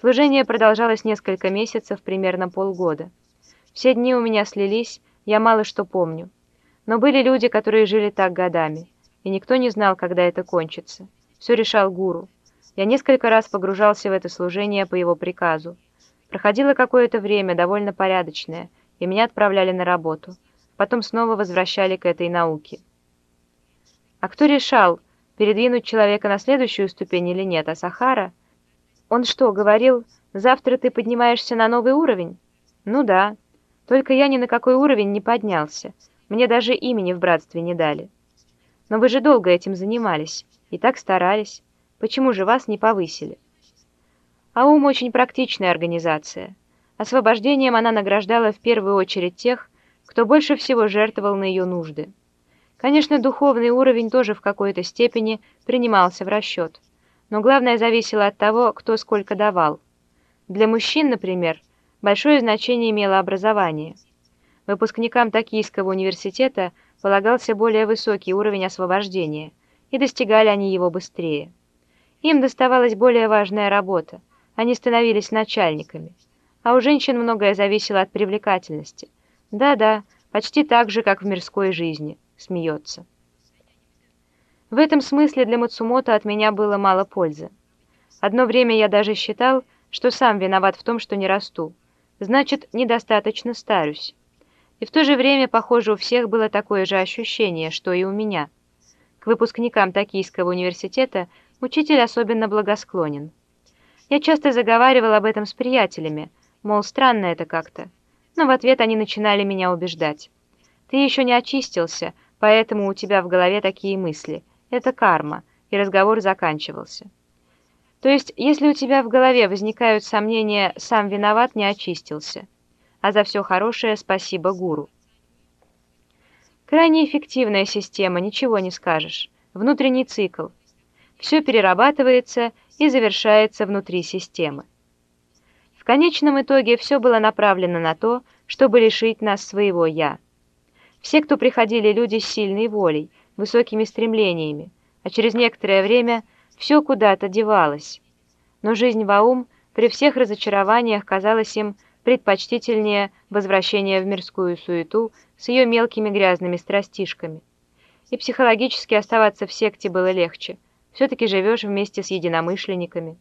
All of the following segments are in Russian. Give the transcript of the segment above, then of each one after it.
Служение продолжалось несколько месяцев, примерно полгода. Все дни у меня слились, я мало что помню. Но были люди, которые жили так годами, и никто не знал, когда это кончится. Все решал гуру. Я несколько раз погружался в это служение по его приказу. Проходило какое-то время, довольно порядочное, и меня отправляли на работу. Потом снова возвращали к этой науке. А кто решал, передвинуть человека на следующую ступень или нет, а Сахара? Он что, говорил, завтра ты поднимаешься на новый уровень? Ну да, только я ни на какой уровень не поднялся. Мне даже имени в братстве не дали. Но вы же долго этим занимались и так старались. Почему же вас не повысили? АУМ очень практичная организация. Освобождением она награждала в первую очередь тех, кто больше всего жертвовал на ее нужды. Конечно, духовный уровень тоже в какой-то степени принимался в расчет, но главное зависело от того, кто сколько давал. Для мужчин, например, большое значение имело образование. Выпускникам Токийского университета полагался более высокий уровень освобождения, и достигали они его быстрее. Им доставалась более важная работа, они становились начальниками. А у женщин многое зависело от привлекательности. Да-да, почти так же, как в мирской жизни, смеется. В этом смысле для Мацумото от меня было мало пользы. Одно время я даже считал, что сам виноват в том, что не расту. Значит, недостаточно старюсь. И в то же время, похоже, у всех было такое же ощущение, что и у меня. К выпускникам Токийского университета учитель особенно благосклонен. Я часто заговаривал об этом с приятелями, мол, странно это как-то. Но в ответ они начинали меня убеждать. Ты еще не очистился, поэтому у тебя в голове такие мысли. Это карма, и разговор заканчивался. То есть, если у тебя в голове возникают сомнения «сам виноват, не очистился», а за все хорошее спасибо гуру. Крайне эффективная система, ничего не скажешь. Внутренний цикл. Все перерабатывается и завершается внутри системы. В конечном итоге все было направлено на то, чтобы лишить нас своего «я». Все, кто приходили, люди с сильной волей, высокими стремлениями, а через некоторое время все куда-то девалось. Но жизнь в Аум при всех разочарованиях казалась им предпочтительнее возвращения в мирскую суету с ее мелкими грязными страстишками. И психологически оставаться в секте было легче – все-таки живешь вместе с единомышленниками.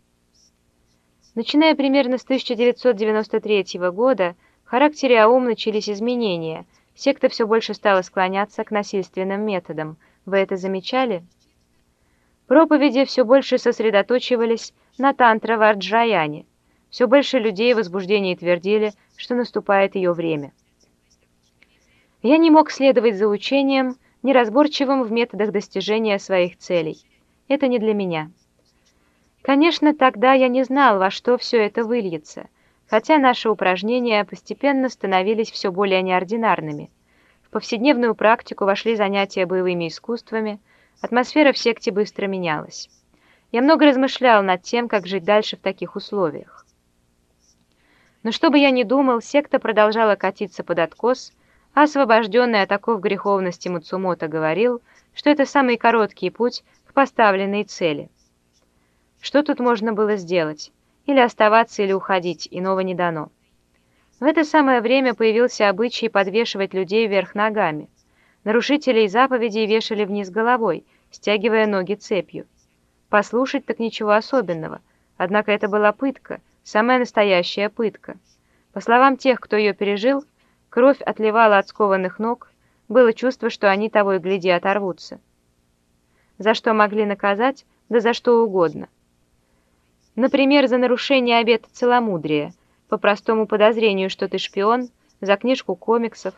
Начиная примерно с 1993 года, в характере АУМ начались изменения. Секта все больше стала склоняться к насильственным методам. Вы это замечали? Проповеди все больше сосредоточивались на тантра-варджаяне. Все больше людей в возбуждении твердили, что наступает ее время. Я не мог следовать за учением, неразборчивым в методах достижения своих целей. Это не для меня. Конечно, тогда я не знал, во что все это выльется, хотя наши упражнения постепенно становились все более неординарными. В повседневную практику вошли занятия боевыми искусствами, атмосфера в секте быстро менялась. Я много размышлял над тем, как жить дальше в таких условиях. Но что бы я ни думал, секта продолжала катиться под откос, а освобожденный от оков греховности Мацумото говорил, что это самый короткий путь к поставленной цели. Что тут можно было сделать? Или оставаться, или уходить, иного не дано. В это самое время появился обычай подвешивать людей вверх ногами. Нарушителей заповедей вешали вниз головой, стягивая ноги цепью. Послушать так ничего особенного, однако это была пытка, самая настоящая пытка. По словам тех, кто ее пережил, кровь отливала от скованных ног, было чувство, что они того и гляди оторвутся за что могли наказать, да за что угодно. Например, за нарушение обета целомудрия, по простому подозрению, что ты шпион, за книжку комиксов.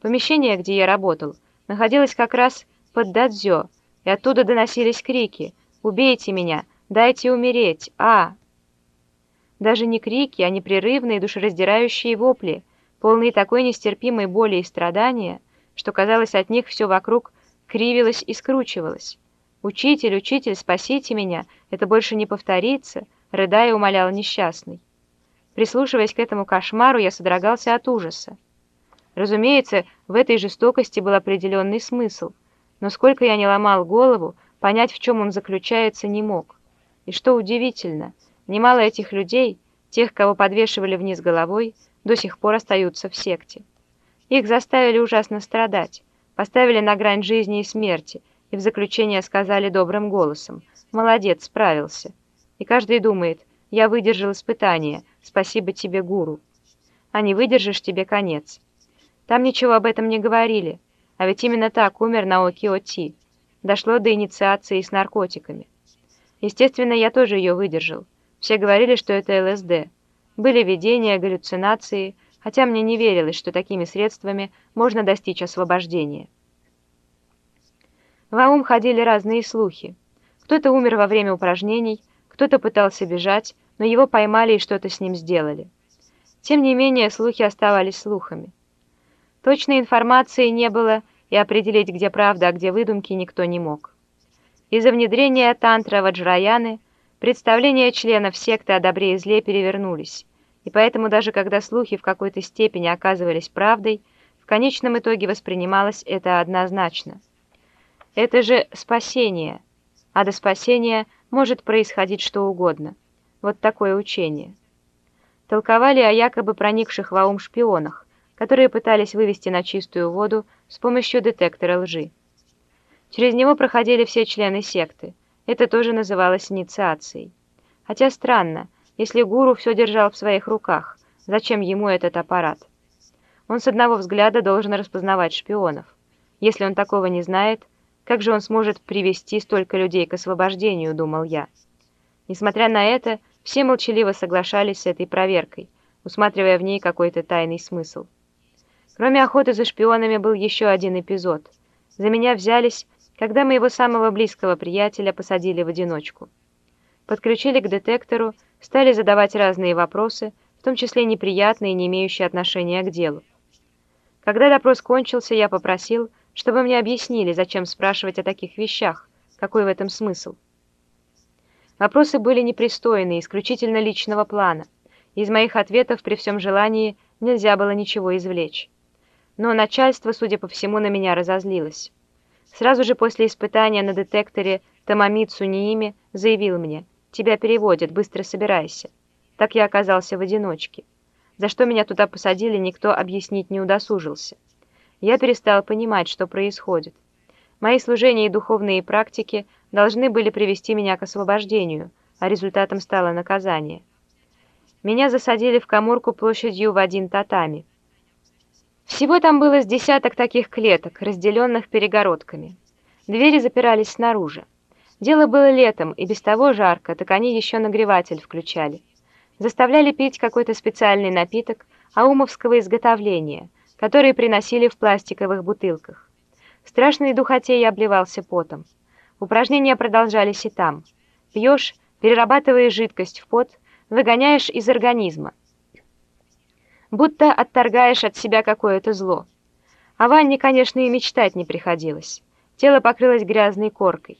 Помещение, где я работал, находилось как раз под дадзё, и оттуда доносились крики «Убейте меня! Дайте умереть! А!» Даже не крики, а непрерывные душераздирающие вопли, полные такой нестерпимой боли и страдания, что казалось от них все вокруг кривилось и скручивалось. «Учитель, учитель, спасите меня! Это больше не повторится!» — рыдая умолял несчастный. Прислушиваясь к этому кошмару, я содрогался от ужаса. Разумеется, в этой жестокости был определенный смысл, но сколько я не ломал голову, понять, в чем он заключается, не мог. И что удивительно, Немало этих людей, тех, кого подвешивали вниз головой, до сих пор остаются в секте. Их заставили ужасно страдать, поставили на грань жизни и смерти, и в заключение сказали добрым голосом «Молодец, справился». И каждый думает «Я выдержал испытание, спасибо тебе, гуру». А не выдержишь, тебе конец. Там ничего об этом не говорили, а ведь именно так умер Наоки Оти. Дошло до инициации с наркотиками. Естественно, я тоже ее выдержал. Все говорили, что это ЛСД. Были видения, галлюцинации, хотя мне не верилось, что такими средствами можно достичь освобождения. В Аум ходили разные слухи. Кто-то умер во время упражнений, кто-то пытался бежать, но его поймали и что-то с ним сделали. Тем не менее, слухи оставались слухами. Точной информации не было, и определить, где правда, а где выдумки, никто не мог. Из-за внедрения тантра Ваджраяны представления членов секты о добре и зле перевернулись, и поэтому даже когда слухи в какой-то степени оказывались правдой, в конечном итоге воспринималось это однозначно. Это же спасение, а до спасения может происходить что угодно. Вот такое учение. Толковали о якобы проникших в аум шпионах, которые пытались вывести на чистую воду с помощью детектора лжи. Через него проходили все члены секты. Это тоже называлось инициацией. Хотя странно, если гуру все держал в своих руках, зачем ему этот аппарат? Он с одного взгляда должен распознавать шпионов. Если он такого не знает, как же он сможет привести столько людей к освобождению, думал я. Несмотря на это, все молчаливо соглашались с этой проверкой, усматривая в ней какой-то тайный смысл. Кроме охоты за шпионами был еще один эпизод. За меня взялись, когда моего самого близкого приятеля посадили в одиночку. Подключили к детектору, стали задавать разные вопросы, в том числе неприятные, не имеющие отношения к делу. Когда допрос кончился, я попросил, чтобы мне объяснили, зачем спрашивать о таких вещах, какой в этом смысл. Вопросы были непристойные, исключительно личного плана. Из моих ответов при всем желании нельзя было ничего извлечь. Но начальство, судя по всему, на меня разозлилось. Сразу же после испытания на детекторе Тамамицу Ниими заявил мне – Тебя переводят, быстро собирайся. Так я оказался в одиночке. За что меня туда посадили, никто объяснить не удосужился. Я перестал понимать, что происходит. Мои служения и духовные практики должны были привести меня к освобождению, а результатом стало наказание. Меня засадили в коморку площадью в один татами. Всего там было с десяток таких клеток, разделенных перегородками. Двери запирались снаружи. Дело было летом, и без того жарко, так они еще нагреватель включали. Заставляли пить какой-то специальный напиток аумовского изготовления, который приносили в пластиковых бутылках. В страшной духоте я обливался потом. Упражнения продолжались и там. Пьешь, перерабатываешь жидкость в пот, выгоняешь из организма. Будто отторгаешь от себя какое-то зло. О ванне, конечно, и мечтать не приходилось. Тело покрылось грязной коркой.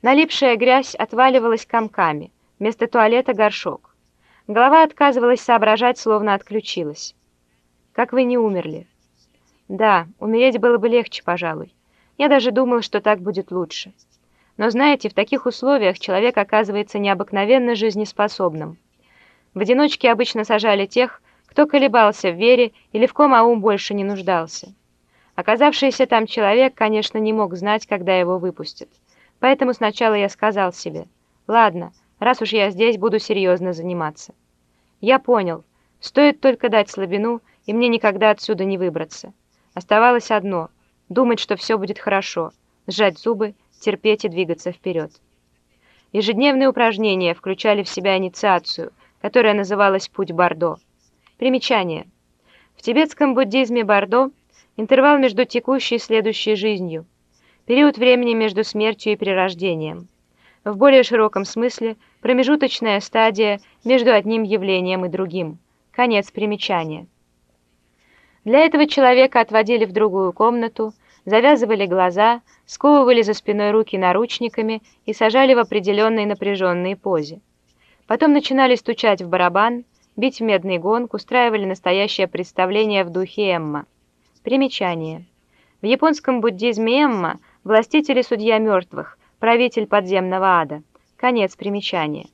Налипшая грязь отваливалась комками, вместо туалета горшок. Голова отказывалась соображать, словно отключилась. «Как вы не умерли?» «Да, умереть было бы легче, пожалуй. Я даже думал, что так будет лучше. Но знаете, в таких условиях человек оказывается необыкновенно жизнеспособным. В одиночке обычно сажали тех, кто колебался в вере или в ком аум больше не нуждался. Оказавшийся там человек, конечно, не мог знать, когда его выпустят. Поэтому сначала я сказал себе, ладно, раз уж я здесь, буду серьезно заниматься. Я понял, стоит только дать слабину, и мне никогда отсюда не выбраться. Оставалось одно — думать, что все будет хорошо, сжать зубы, терпеть и двигаться вперед. Ежедневные упражнения включали в себя инициацию, которая называлась «Путь Бордо». Примечание. В тибетском буддизме Бордо – интервал между текущей и следующей жизнью – период времени между смертью и перерождением. В более широком смысле промежуточная стадия между одним явлением и другим. Конец примечания. Для этого человека отводили в другую комнату, завязывали глаза, сковывали за спиной руки наручниками и сажали в определенной напряженной позе. Потом начинали стучать в барабан, бить в медный гонг, устраивали настоящее представление в духе Эмма. Примечание. В японском буддизме Эмма – властитель и судья мертвых, правитель подземного ада. Конец примечания.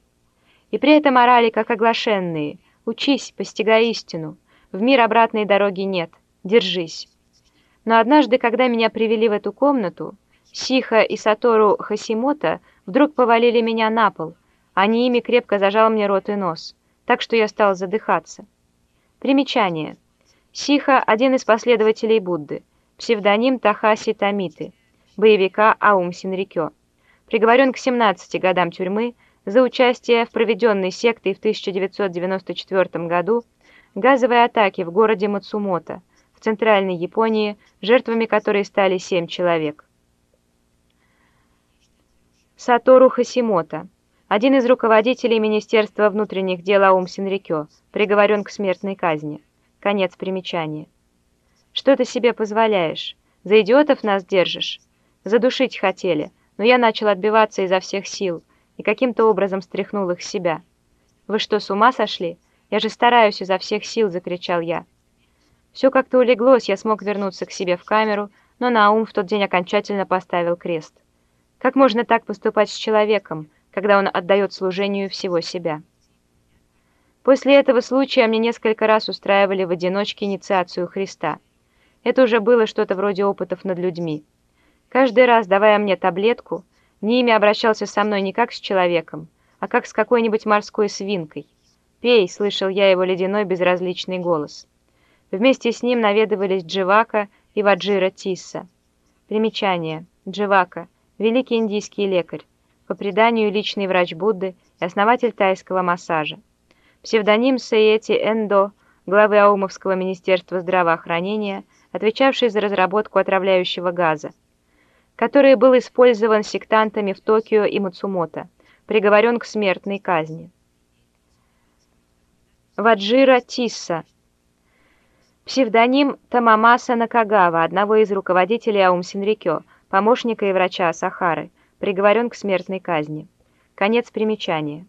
И при этом орали, как оглашенные. «Учись, постигай истину. В мир обратной дороги нет. Держись». Но однажды, когда меня привели в эту комнату, Сиха и Сатору Хасимото вдруг повалили меня на пол. Они ими крепко зажал мне рот и нос, так что я стал задыхаться. Примечание. Сиха – один из последователей Будды, псевдоним Тахаси Тамиты, боевика Аум Синрикё. Приговорен к 17 годам тюрьмы за участие в проведенной сектой в 1994 году газовой атаке в городе Мацумото в Центральной Японии, жертвами которой стали семь человек. Сатору Хасимото, один из руководителей Министерства внутренних дел Аум Синрикё, приговорен к смертной казни. Конец примечания. Что ты себе позволяешь? За идиотов нас держишь? Задушить хотели, но я начал отбиваться изо всех сил и каким-то образом стряхнул их с себя. Вы что, с ума сошли? Я же стараюсь изо всех сил, закричал я. Все как-то улеглось, я смог вернуться к себе в камеру, но Наум в тот день окончательно поставил крест. Как можно так поступать с человеком, когда он отдает служению всего себя? После этого случая мне несколько раз устраивали в одиночке инициацию Христа. Это уже было что-то вроде опытов над людьми. Каждый раз, давая мне таблетку, Ними обращался со мной не как с человеком, а как с какой-нибудь морской свинкой. «Пей!» — слышал я его ледяной безразличный голос. Вместе с ним наведывались Дживака и Ваджира Тисса. Примечание. Дживака — великий индийский лекарь, по преданию личный врач Будды и основатель тайского массажа. Псевдоним Саети Эндо, главы Аумовского министерства здравоохранения, отвечавший за разработку отравляющего газа, который был использован сектантами в Токио и Мацумото, приговорен к смертной казни. Ваджира Тисса, псевдоним Тамамаса Накагава, одного из руководителей Аум Синрикё, помощника и врача Сахары, приговорен к смертной казни. Конец примечания.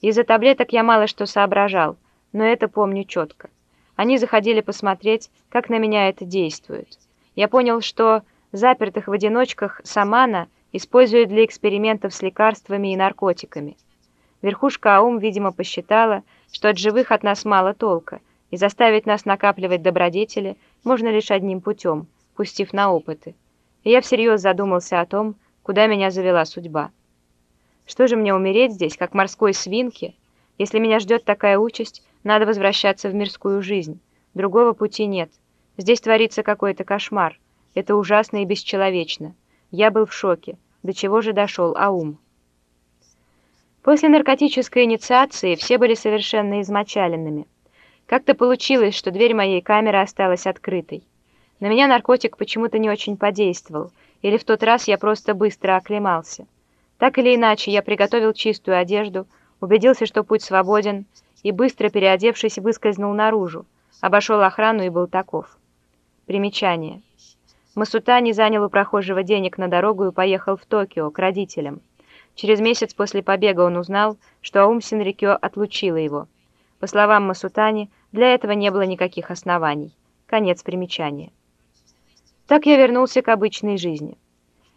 Из-за таблеток я мало что соображал, но это помню четко. Они заходили посмотреть, как на меня это действует. Я понял, что запертых в одиночках Самана используют для экспериментов с лекарствами и наркотиками. Верхушка Аум, видимо, посчитала, что от живых от нас мало толка, и заставить нас накапливать добродетели можно лишь одним путем, пустив на опыты и я всерьез задумался о том, куда меня завела судьба. Что же мне умереть здесь, как морской свинке? Если меня ждет такая участь, надо возвращаться в мирскую жизнь. Другого пути нет. Здесь творится какой-то кошмар. Это ужасно и бесчеловечно. Я был в шоке. До чего же дошел Аум? После наркотической инициации все были совершенно измочаленными. Как-то получилось, что дверь моей камеры осталась открытой. На меня наркотик почему-то не очень подействовал, или в тот раз я просто быстро оклемался. Так или иначе, я приготовил чистую одежду, убедился, что путь свободен, и, быстро переодевшись, выскользнул наружу, обошел охрану и был таков. Примечание. Масутани занял у прохожего денег на дорогу и поехал в Токио к родителям. Через месяц после побега он узнал, что Аум Синрикё отлучила его. По словам Масутани, для этого не было никаких оснований. Конец примечания. Так я вернулся к обычной жизни.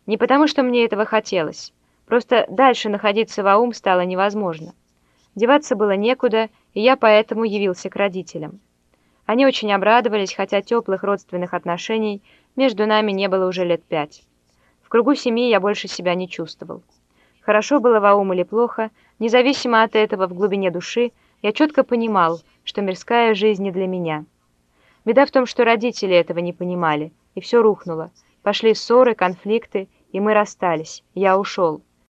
Не потому, что мне этого хотелось, просто дальше находиться в Аум стало невозможно. Деваться было некуда, и я поэтому явился к родителям. Они очень обрадовались, хотя теплых родственных отношений между нами не было уже лет пять. В кругу семьи я больше себя не чувствовал. Хорошо было в Аум или плохо, независимо от этого в глубине души, я четко понимал, что мирская жизнь не для меня. Беда в том, что родители этого не понимали, и все рухнуло. Пошли ссоры, конфликты, и мы расстались. Я ушел.